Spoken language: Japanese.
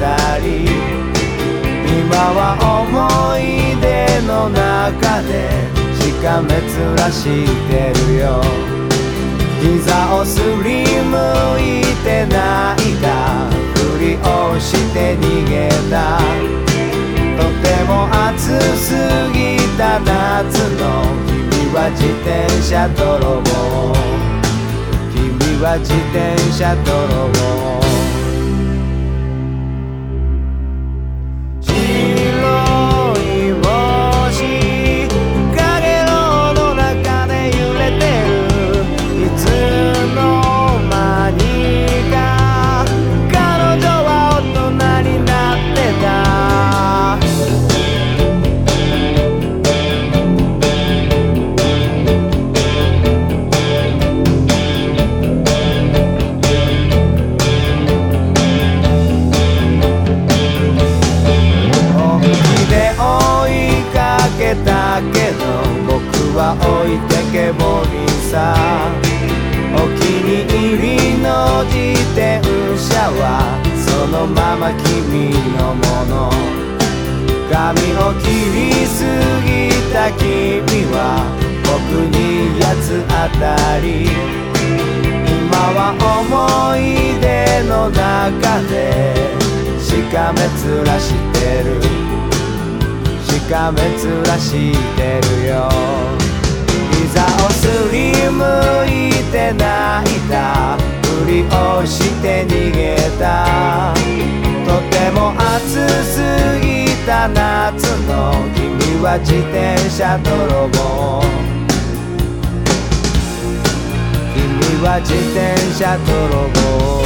たり今は思い出の中でしかめつらしてるよ。膝をすりむいて泣いた。ふりをして逃げた。とても暑すぎた夏の君は自転車泥棒。君は自転車泥棒。けど僕は置いてけぼりさ。お気に入りの自転車はそのまま君のもの。髪を切りすぎた君は僕に八つ当たり。今は思い出の中でしかめつらしてる。かめつらしてるよ。膝をすりむいて泣いた。ふりをして逃げた。とても暑すぎた夏の君は自転車泥棒。君は自転車泥棒。